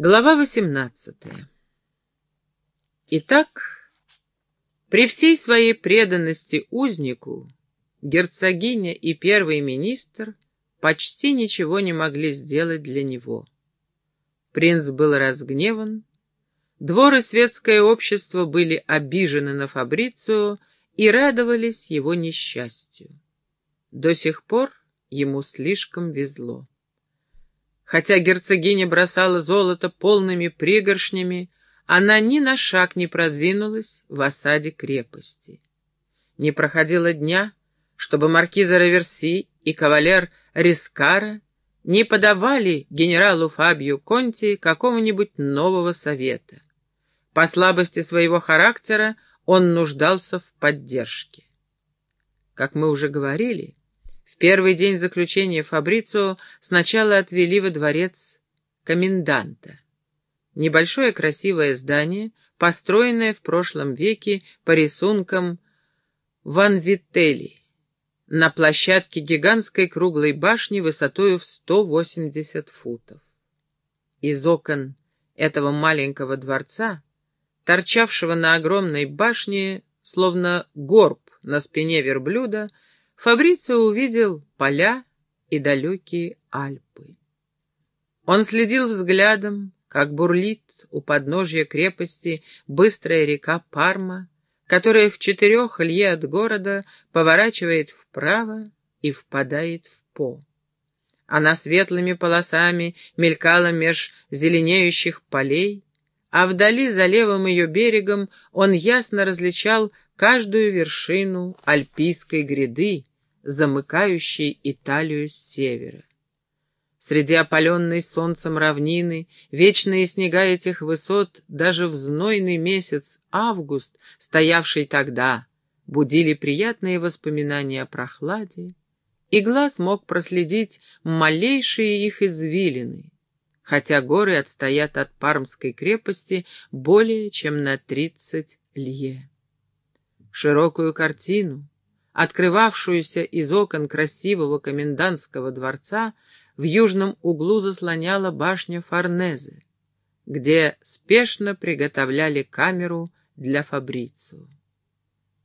Глава восемнадцатая. Итак, при всей своей преданности узнику, герцогиня и первый министр почти ничего не могли сделать для него. Принц был разгневан, двор и светское общество были обижены на Фабрицио и радовались его несчастью. До сих пор ему слишком везло. Хотя герцогиня бросала золото полными пригоршнями, она ни на шаг не продвинулась в осаде крепости. Не проходило дня, чтобы маркиза Раверси и кавалер Рискара не подавали генералу Фабию Конти какого-нибудь нового совета. По слабости своего характера он нуждался в поддержке. Как мы уже говорили, первый день заключения Фабрицио сначала отвели во дворец коменданта. Небольшое красивое здание, построенное в прошлом веке по рисункам Ван Вителли, на площадке гигантской круглой башни высотою в 180 футов. Из окон этого маленького дворца, торчавшего на огромной башне, словно горб на спине верблюда, Фабрицио увидел поля и далекие Альпы. Он следил взглядом, как бурлит у подножья крепости быстрая река Парма, которая в четырех лье от города поворачивает вправо и впадает в По. Она светлыми полосами мелькала меж зеленеющих полей, а вдали за левым ее берегом он ясно различал каждую вершину альпийской гряды, замыкающей Италию с севера. Среди опаленной солнцем равнины, вечные снега этих высот, даже в знойный месяц август, стоявший тогда, будили приятные воспоминания о прохладе, и глаз мог проследить малейшие их извилины, хотя горы отстоят от Пармской крепости более чем на тридцать лье. Широкую картину, открывавшуюся из окон красивого комендантского дворца, в южном углу заслоняла башня Форнезе, где спешно приготовляли камеру для Фабрицио.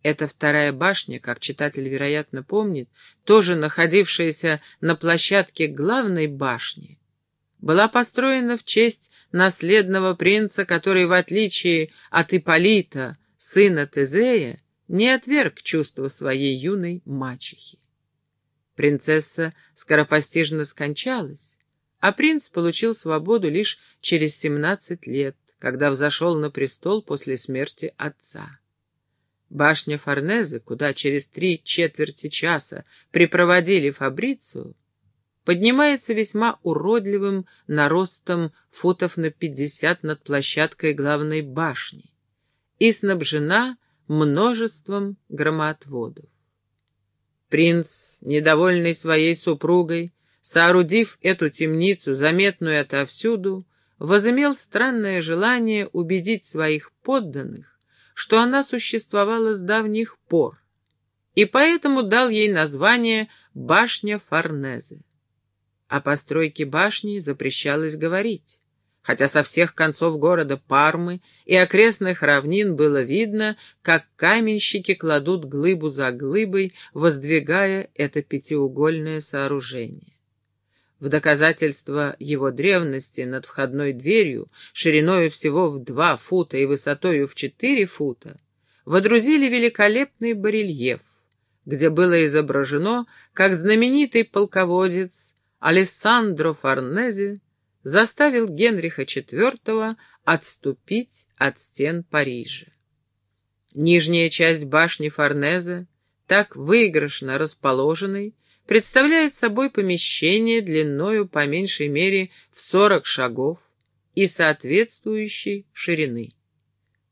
Эта вторая башня, как читатель, вероятно, помнит, тоже находившаяся на площадке главной башни, была построена в честь наследного принца, который, в отличие от Ипполита, сына Тезея, не отверг чувства своей юной мачехи. Принцесса скоропостижно скончалась, а принц получил свободу лишь через семнадцать лет, когда взошел на престол после смерти отца. Башня Форнезе, куда через три четверти часа припроводили Фабрицию, поднимается весьма уродливым наростом футов на пятьдесят над площадкой главной башни и снабжена множеством громоотводов. Принц, недовольный своей супругой, соорудив эту темницу, заметную отовсюду, возымел странное желание убедить своих подданных, что она существовала с давних пор, и поэтому дал ей название «Башня Форнезе». О постройке башни запрещалось говорить хотя со всех концов города Пармы и окрестных равнин было видно, как каменщики кладут глыбу за глыбой, воздвигая это пятиугольное сооружение. В доказательство его древности над входной дверью, шириною всего в два фута и высотою в четыре фута, водрузили великолепный барельеф, где было изображено, как знаменитый полководец Алессандро Форнезе заставил Генриха IV отступить от стен Парижа. Нижняя часть башни Форнезе, так выигрышно расположенной, представляет собой помещение длиною по меньшей мере в 40 шагов и соответствующей ширины.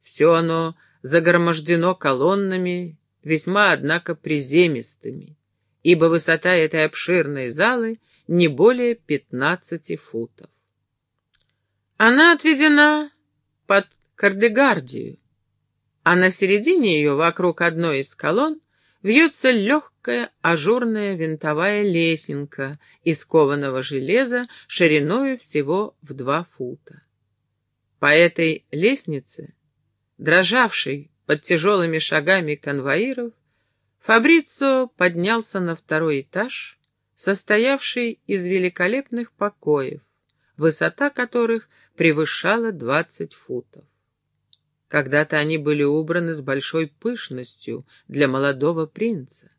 Все оно загромождено колоннами, весьма, однако, приземистыми, ибо высота этой обширной залы не более 15 футов. Она отведена под кардегардию, а на середине ее, вокруг одной из колонн, вьется легкая ажурная винтовая лесенка из кованого железа шириною всего в два фута. По этой лестнице, дрожавшей под тяжелыми шагами конвоиров, Фабрицо поднялся на второй этаж, состоявший из великолепных покоев, высота которых превышала двадцать футов. Когда-то они были убраны с большой пышностью для молодого принца.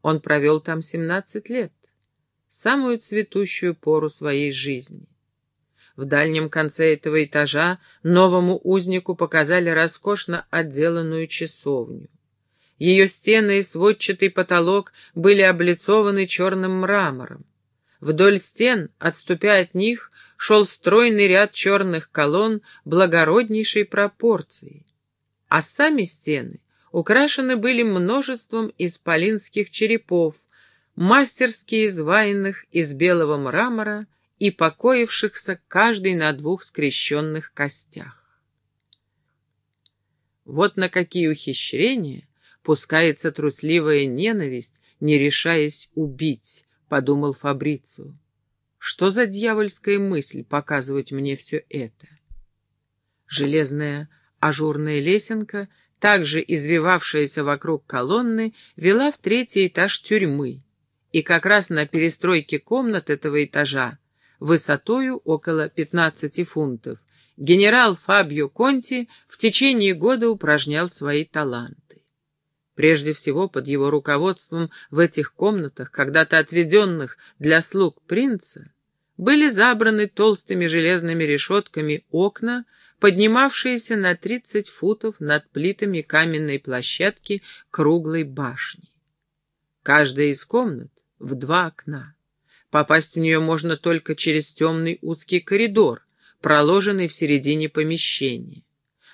Он провел там семнадцать лет, самую цветущую пору своей жизни. В дальнем конце этого этажа новому узнику показали роскошно отделанную часовню. Ее стены и сводчатый потолок были облицованы черным мрамором. Вдоль стен, отступя от них, шел стройный ряд черных колонн благороднейшей пропорции. А сами стены украшены были множеством исполинских черепов, мастерски изваянных из белого мрамора и покоившихся каждый на двух скрещенных костях. Вот на какие ухищрения пускается трусливая ненависть, не решаясь убить, — подумал Фабрицио. Что за дьявольская мысль показывать мне все это? Железная ажурная лесенка, также извивавшаяся вокруг колонны, вела в третий этаж тюрьмы, и как раз на перестройке комнат этого этажа, высотою около 15 фунтов, генерал Фабио Конти в течение года упражнял свои таланты. Прежде всего, под его руководством в этих комнатах, когда-то отведенных для слуг принца, были забраны толстыми железными решетками окна, поднимавшиеся на 30 футов над плитами каменной площадки круглой башни. Каждая из комнат в два окна. Попасть в нее можно только через темный узкий коридор, проложенный в середине помещения.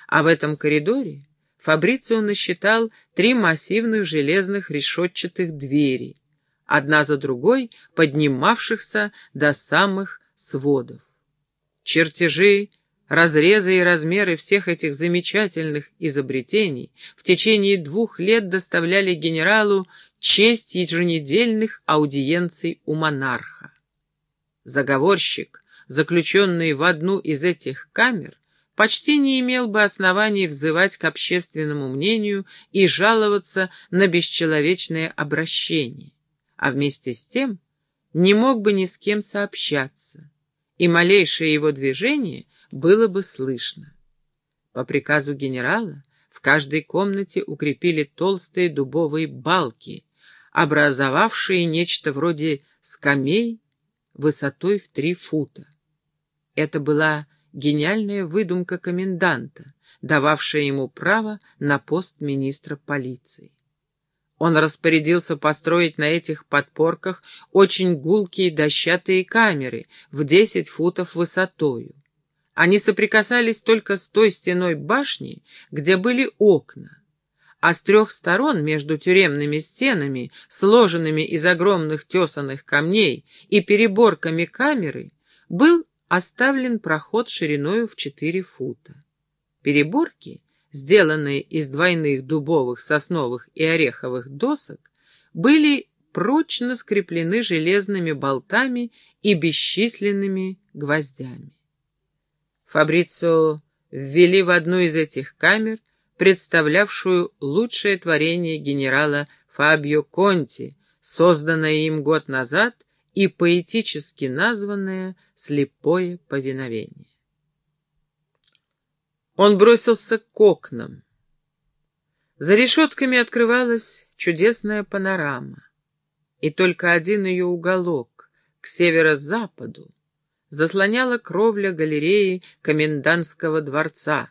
А в этом коридоре Фабрицио насчитал три массивных железных решетчатых двери, одна за другой поднимавшихся до самых сводов. Чертежи, разрезы и размеры всех этих замечательных изобретений в течение двух лет доставляли генералу честь еженедельных аудиенций у монарха. Заговорщик, заключенный в одну из этих камер, почти не имел бы оснований взывать к общественному мнению и жаловаться на бесчеловечное обращение, а вместе с тем не мог бы ни с кем сообщаться, и малейшее его движение было бы слышно. По приказу генерала в каждой комнате укрепили толстые дубовые балки, образовавшие нечто вроде скамей высотой в три фута. Это была гениальная выдумка коменданта, дававшая ему право на пост министра полиции. Он распорядился построить на этих подпорках очень гулкие дощатые камеры в десять футов высотою. Они соприкасались только с той стеной башни, где были окна, а с трех сторон между тюремными стенами, сложенными из огромных тесанных камней и переборками камеры, был оставлен проход шириною в четыре фута. Переборки, сделанные из двойных дубовых, сосновых и ореховых досок, были прочно скреплены железными болтами и бесчисленными гвоздями. Фабрицио ввели в одну из этих камер, представлявшую лучшее творение генерала Фабио Конти, созданное им год назад и поэтически названное «слепое повиновение». Он бросился к окнам. За решетками открывалась чудесная панорама, и только один ее уголок, к северо-западу, заслоняла кровля галереи комендантского дворца,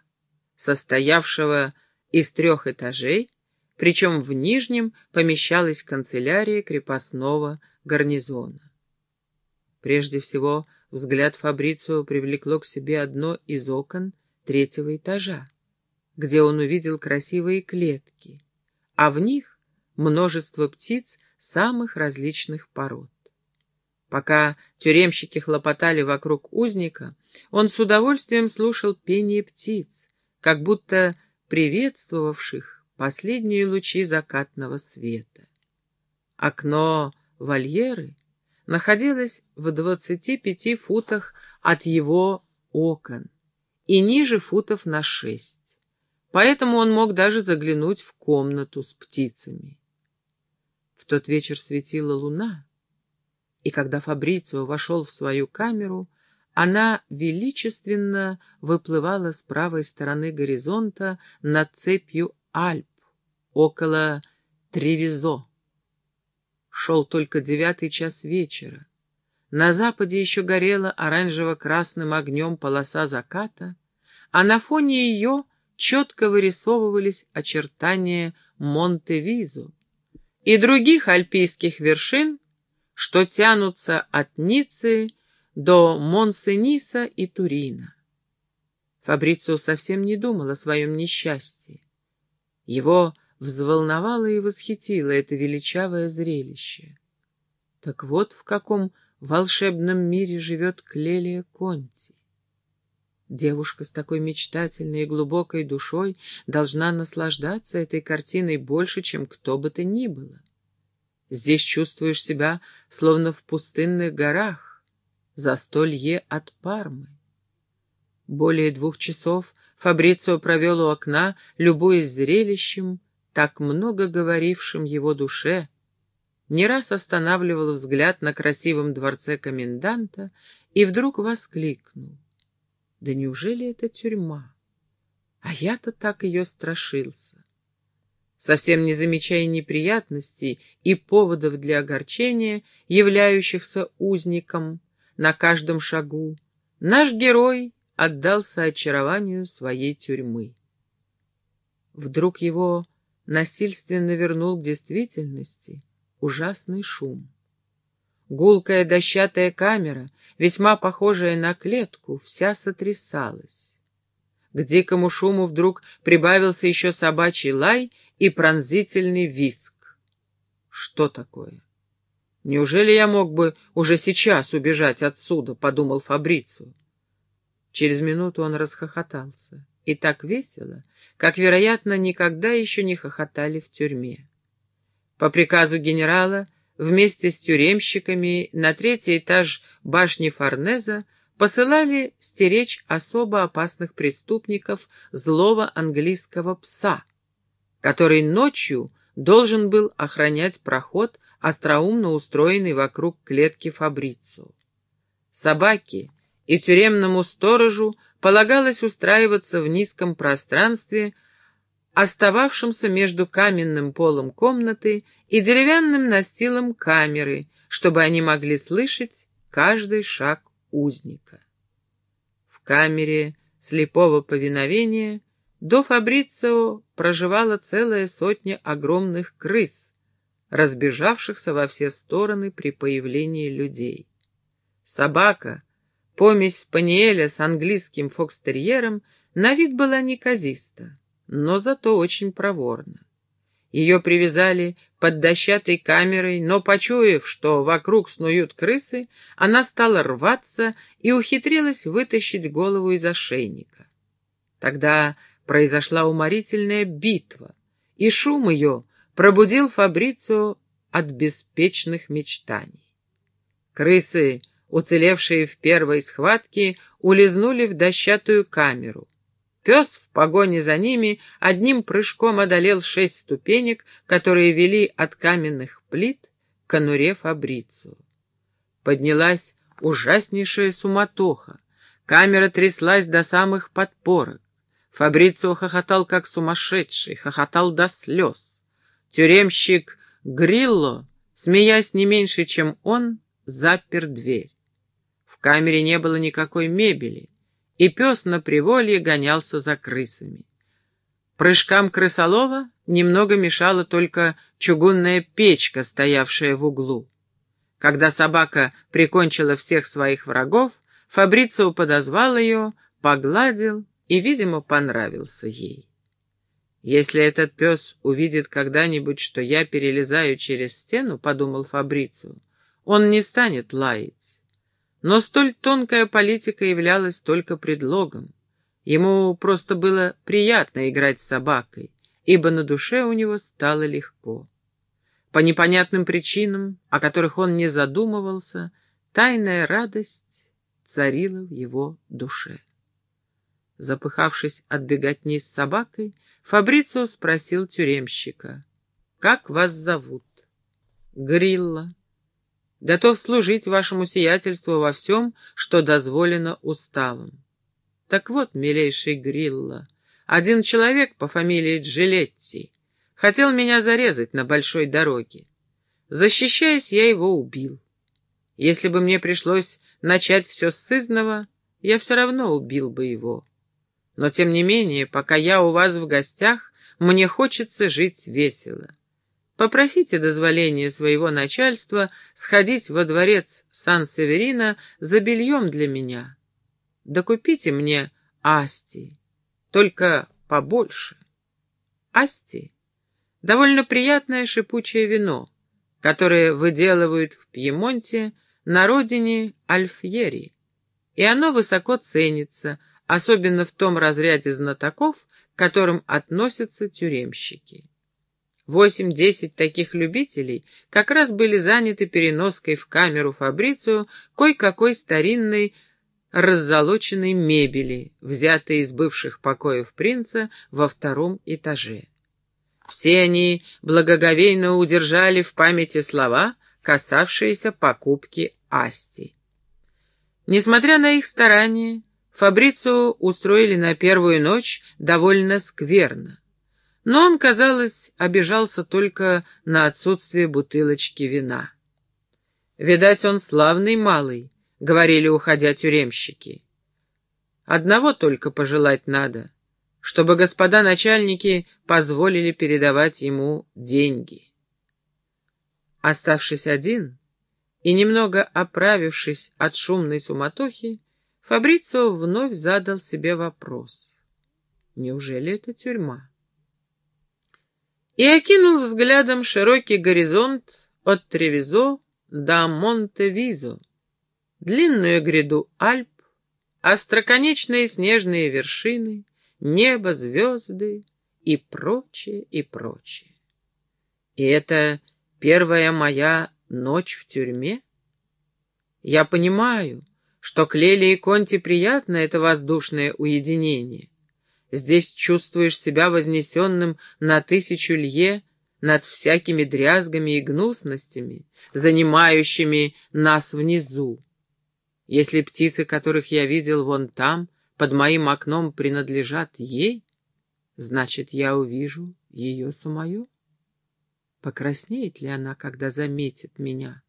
состоявшего из трех этажей, причем в нижнем помещалась канцелярия крепостного гарнизона. Прежде всего, взгляд Фабрицио привлекло к себе одно из окон третьего этажа, где он увидел красивые клетки, а в них множество птиц самых различных пород. Пока тюремщики хлопотали вокруг узника, он с удовольствием слушал пение птиц, как будто приветствовавших последние лучи закатного света. Окно вольеры находилась в двадцати пяти футах от его окон, и ниже футов на шесть. Поэтому он мог даже заглянуть в комнату с птицами. В тот вечер светила луна, и когда Фабрицио вошел в свою камеру, она величественно выплывала с правой стороны горизонта над цепью Альп, около Тревизо. Шел только девятый час вечера. На западе еще горела оранжево-красным огнем полоса заката, а на фоне ее четко вырисовывались очертания Монте-Визу и других альпийских вершин, что тянутся от Ниццы до Монсениса и Турина. Фабрицио совсем не думал о своем несчастье. Его взволновало и восхитило это величавое зрелище. Так вот в каком волшебном мире живет Клелия Конти. Девушка с такой мечтательной и глубокой душой должна наслаждаться этой картиной больше, чем кто бы то ни было. Здесь чувствуешь себя, словно в пустынных горах, за столье от Пармы. Более двух часов Фабрицио провел у окна, любуясь зрелищем, так много говорившим его душе, не раз останавливал взгляд на красивом дворце коменданта и вдруг воскликнул. Да неужели это тюрьма? А я-то так ее страшился. Совсем не замечая неприятностей и поводов для огорчения, являющихся узником на каждом шагу, наш герой отдался очарованию своей тюрьмы. Вдруг его насильственно вернул к действительности ужасный шум. Гулкая дощатая камера, весьма похожая на клетку, вся сотрясалась. К дикому шуму вдруг прибавился еще собачий лай и пронзительный виск. Что такое? Неужели я мог бы уже сейчас убежать отсюда, подумал Фабрицу. Через минуту он расхохотался. И так весело, как, вероятно, никогда еще не хохотали в тюрьме. По приказу генерала вместе с тюремщиками на третий этаж башни Форнеза посылали стеречь особо опасных преступников злого английского пса, который ночью должен был охранять проход, остроумно устроенный вокруг клетки Фабрицу. Собаки и тюремному сторожу полагалось устраиваться в низком пространстве, остававшемся между каменным полом комнаты и деревянным настилом камеры, чтобы они могли слышать каждый шаг узника. В камере слепого повиновения до Фабрицио проживала целая сотня огромных крыс, разбежавшихся во все стороны при появлении людей. Собака, помесь спаниеля с английским фокстерьером, на вид была неказиста но зато очень проворно. Ее привязали под дощатой камерой, но, почуяв, что вокруг снуют крысы, она стала рваться и ухитрилась вытащить голову из ошейника. Тогда произошла уморительная битва, и шум ее пробудил Фабрицио от беспечных мечтаний. Крысы, уцелевшие в первой схватке, улизнули в дощатую камеру, Пес в погоне за ними одним прыжком одолел шесть ступенек, которые вели от каменных плит к конуре Фабрицу. Поднялась ужаснейшая суматоха. Камера тряслась до самых подпорок. Фабрицио хохотал как сумасшедший, хохотал до слез. Тюремщик Грилло, смеясь не меньше, чем он, запер дверь. В камере не было никакой мебели и пес на приволье гонялся за крысами. Прыжкам крысолова немного мешала только чугунная печка, стоявшая в углу. Когда собака прикончила всех своих врагов, Фабрицио подозвал ее, погладил и, видимо, понравился ей. «Если этот пес увидит когда-нибудь, что я перелезаю через стену, — подумал Фабрицио, — он не станет лаять. Но столь тонкая политика являлась только предлогом. Ему просто было приятно играть с собакой, ибо на душе у него стало легко. По непонятным причинам, о которых он не задумывался, тайная радость царила в его душе. Запыхавшись от беготни с собакой, Фабрицио спросил тюремщика. «Как вас зовут?» «Грилла. Готов служить вашему сиятельству во всем, что дозволено уставом». «Так вот, милейший Грилла, один человек по фамилии Джилетти хотел меня зарезать на большой дороге. Защищаясь, я его убил. Если бы мне пришлось начать все с сызного, я все равно убил бы его. Но, тем не менее, пока я у вас в гостях, мне хочется жить весело. Попросите дозволения своего начальства сходить во дворец Сан-Северина за бельем для меня. Докупите мне асти, только побольше. Асти — довольно приятное шипучее вино, которое выделывают в Пьемонте на родине Альфьери, и оно высоко ценится, особенно в том разряде знатоков, к которым относятся тюремщики. Восемь-десять таких любителей как раз были заняты переноской в камеру Фабрицию кое-какой старинной раззолоченной мебели, взятой из бывших покоев принца во втором этаже. Все они благоговейно удержали в памяти слова, касавшиеся покупки Асти. Несмотря на их старания, Фабрицу устроили на первую ночь довольно скверно. Но он, казалось, обижался только на отсутствие бутылочки вина. «Видать, он славный малый», — говорили, уходя тюремщики. «Одного только пожелать надо, чтобы господа начальники позволили передавать ему деньги». Оставшись один и немного оправившись от шумной суматохи, Фабрицио вновь задал себе вопрос. Неужели это тюрьма? И окинул взглядом широкий горизонт от Тревизо до Монте-Визо, длинную гряду Альп, остроконечные снежные вершины, небо, звезды и прочее, и прочее. И это первая моя ночь в тюрьме? Я понимаю, что Клели и Конти приятно это воздушное уединение. Здесь чувствуешь себя вознесенным на тысячу лье над всякими дрязгами и гнусностями, занимающими нас внизу. Если птицы, которых я видел вон там, под моим окном принадлежат ей, значит, я увижу ее самую. Покраснеет ли она, когда заметит меня?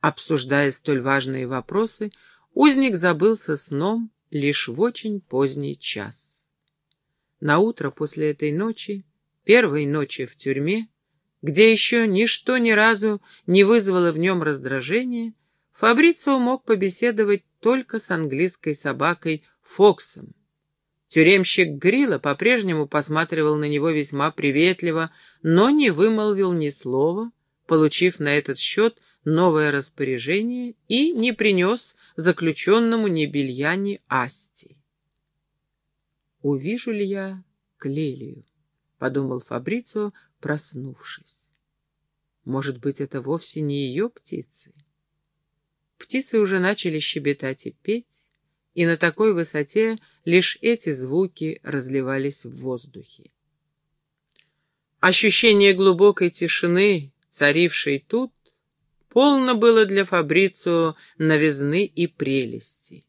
Обсуждая столь важные вопросы, узник забылся сном лишь в очень поздний час. На утро после этой ночи, первой ночи в тюрьме, где еще ничто ни разу не вызвало в нем раздражения, Фабрицио мог побеседовать только с английской собакой Фоксом. Тюремщик Грила по-прежнему посматривал на него весьма приветливо, но не вымолвил ни слова, получив на этот счет новое распоряжение и не принес заключенному ни белья, ни асти. «Увижу ли я Клелию?» — подумал Фабрицио, проснувшись. «Может быть, это вовсе не ее птицы?» Птицы уже начали щебетать и петь, и на такой высоте лишь эти звуки разливались в воздухе. Ощущение глубокой тишины, царившей тут, полно было для Фабрицио новизны и прелести.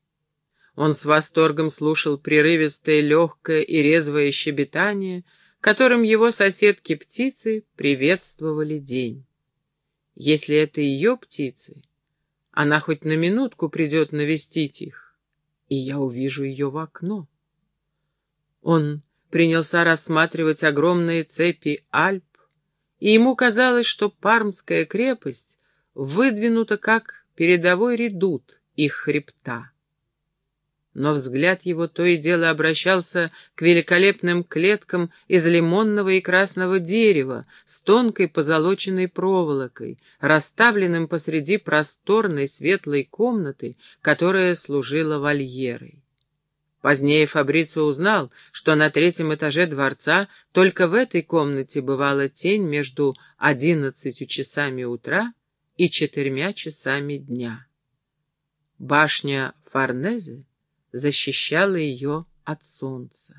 Он с восторгом слушал прерывистое, легкое и резвое щебетание, которым его соседки-птицы приветствовали день. Если это ее птицы, она хоть на минутку придет навестить их, и я увижу ее в окно. Он принялся рассматривать огромные цепи Альп, и ему казалось, что Пармская крепость выдвинуто как передовой редут их хребта. Но взгляд его то и дело обращался к великолепным клеткам из лимонного и красного дерева с тонкой позолоченной проволокой, расставленным посреди просторной светлой комнаты, которая служила вольерой. Позднее Фабрицио узнал, что на третьем этаже дворца только в этой комнате бывала тень между одиннадцатью часами утра и четырьмя часами дня. Башня Форнезе защищала ее от солнца.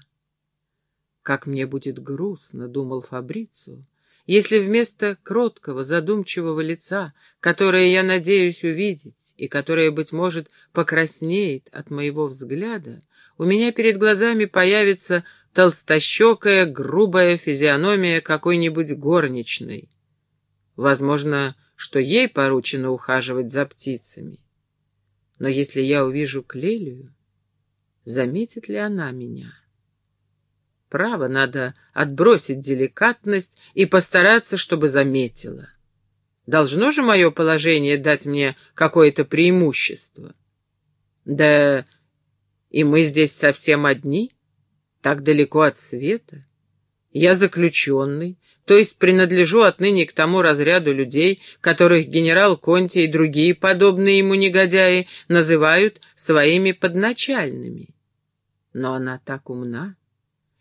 Как мне будет грустно, думал Фабрицио, если вместо кроткого, задумчивого лица, которое я надеюсь увидеть и которое, быть может, покраснеет от моего взгляда, у меня перед глазами появится толстощекая, грубая физиономия какой-нибудь горничной. Возможно, что ей поручено ухаживать за птицами. Но если я увижу Клелию, заметит ли она меня? Право, надо отбросить деликатность и постараться, чтобы заметила. Должно же мое положение дать мне какое-то преимущество. Да и мы здесь совсем одни, так далеко от света. Я заключенный, то есть принадлежу отныне к тому разряду людей, которых генерал Конти и другие подобные ему негодяи называют своими подначальными. Но она так умна,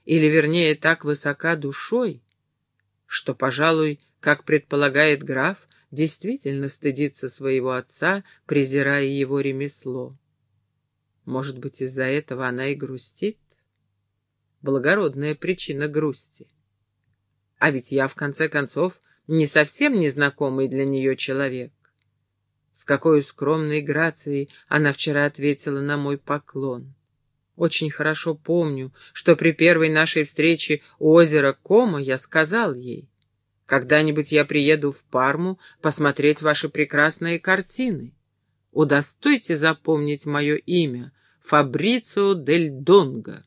или, вернее, так высока душой, что, пожалуй, как предполагает граф, действительно стыдится своего отца, презирая его ремесло. Может быть, из-за этого она и грустит? Благородная причина грусти. А ведь я, в конце концов, не совсем незнакомый для нее человек. С какой скромной грацией она вчера ответила на мой поклон. Очень хорошо помню, что при первой нашей встрече у озера Кома я сказал ей, «Когда-нибудь я приеду в Парму посмотреть ваши прекрасные картины. Удостойте запомнить мое имя, Фабрицио дель Донго».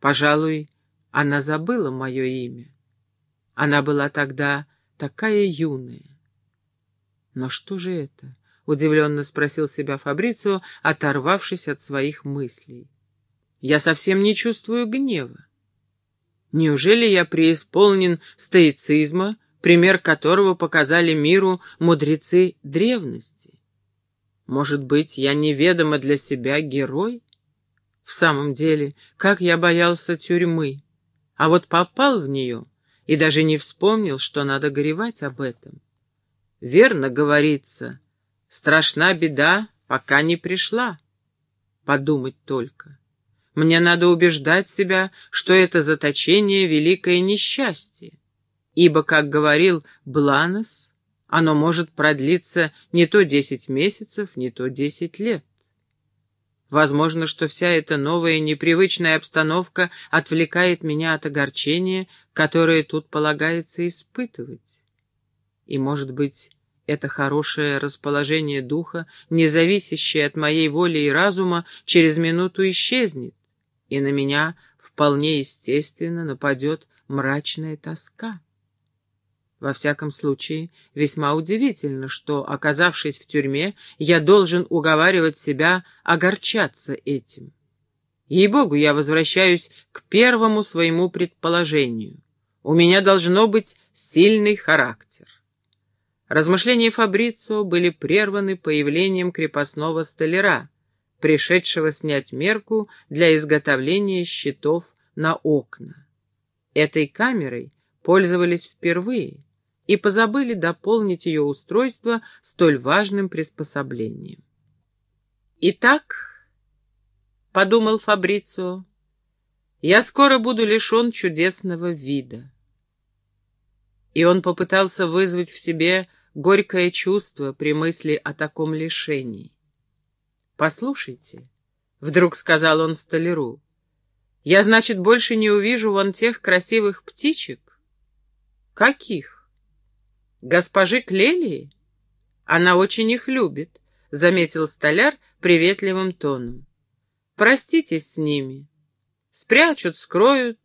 Пожалуй, она забыла мое имя. Она была тогда такая юная. Но что же это? — удивленно спросил себя Фабрицио, оторвавшись от своих мыслей. Я совсем не чувствую гнева. Неужели я преисполнен стоицизма, пример которого показали миру мудрецы древности? Может быть, я неведомо для себя герой? В самом деле, как я боялся тюрьмы, а вот попал в нее и даже не вспомнил, что надо горевать об этом. Верно говорится, страшна беда, пока не пришла. Подумать только. Мне надо убеждать себя, что это заточение — великое несчастье, ибо, как говорил Бланос, оно может продлиться не то десять месяцев, не то десять лет. Возможно, что вся эта новая непривычная обстановка отвлекает меня от огорчения, которое тут полагается испытывать. И, может быть, это хорошее расположение духа, не зависящее от моей воли и разума, через минуту исчезнет, и на меня вполне естественно нападет мрачная тоска. Во всяком случае, весьма удивительно, что, оказавшись в тюрьме, я должен уговаривать себя огорчаться этим. Ей-богу, я возвращаюсь к первому своему предположению. У меня должно быть сильный характер. Размышления Фабрицио были прерваны появлением крепостного столяра, пришедшего снять мерку для изготовления щитов на окна. Этой камерой пользовались впервые и позабыли дополнить ее устройство столь важным приспособлением. «Итак», — подумал Фабрицио, — «я скоро буду лишен чудесного вида». И он попытался вызвать в себе горькое чувство при мысли о таком лишении. «Послушайте», — вдруг сказал он столяру, — «я, значит, больше не увижу вон тех красивых птичек?» «Каких?» «Госпожи Клелии? Она очень их любит», — заметил столяр приветливым тоном. «Проститесь с ними. Спрячут, скроют,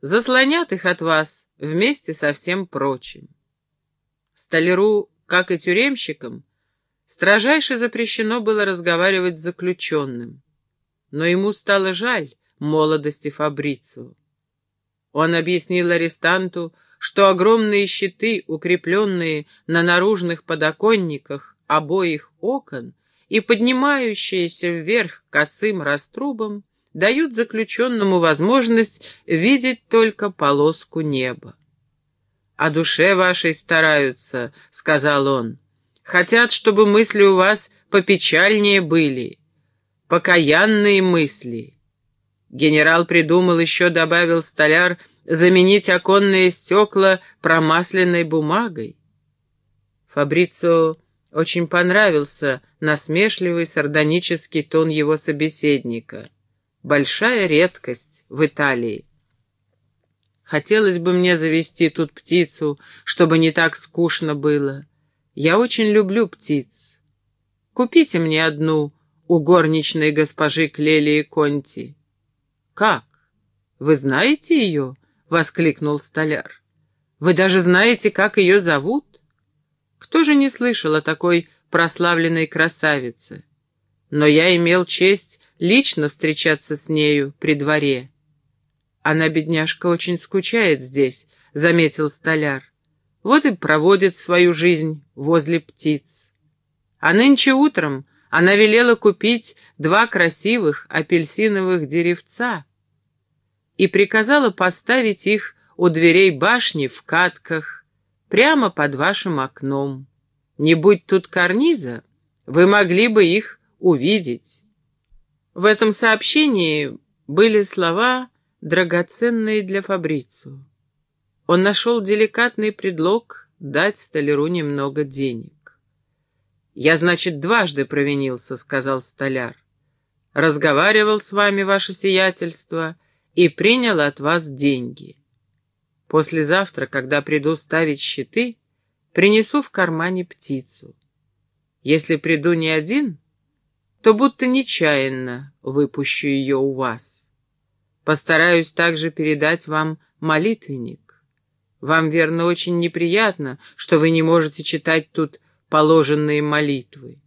заслонят их от вас вместе со всем прочим». Столяру, как и тюремщикам, Строжайше запрещено было разговаривать с заключенным, но ему стало жаль молодости Фабрицио. Он объяснил арестанту, что огромные щиты, укрепленные на наружных подоконниках обоих окон и поднимающиеся вверх косым раструбом, дают заключенному возможность видеть только полоску неба. «О душе вашей стараются», — сказал он, — Хотят, чтобы мысли у вас попечальнее были, покаянные мысли. Генерал придумал еще, добавил столяр, заменить оконные стекла промасленной бумагой. Фабрицио очень понравился насмешливый сардонический тон его собеседника. Большая редкость в Италии. Хотелось бы мне завести тут птицу, чтобы не так скучно было. Я очень люблю птиц. Купите мне одну у горничной госпожи Клелии Конти. Как? Вы знаете ее? — воскликнул столяр. Вы даже знаете, как ее зовут? Кто же не слышал о такой прославленной красавице? Но я имел честь лично встречаться с нею при дворе. Она, бедняжка, очень скучает здесь, — заметил столяр. Вот и проводит свою жизнь возле птиц. А нынче утром она велела купить два красивых апельсиновых деревца и приказала поставить их у дверей башни в катках, прямо под вашим окном. Не будь тут карниза, вы могли бы их увидеть. В этом сообщении были слова, драгоценные для Фабрицу. Он нашел деликатный предлог дать столяру немного денег. «Я, значит, дважды провинился», — сказал столяр. «Разговаривал с вами, ваше сиятельство, и принял от вас деньги. Послезавтра, когда приду ставить щиты, принесу в кармане птицу. Если приду не один, то будто нечаянно выпущу ее у вас. Постараюсь также передать вам молитвенник. Вам, верно, очень неприятно, что вы не можете читать тут положенные молитвы.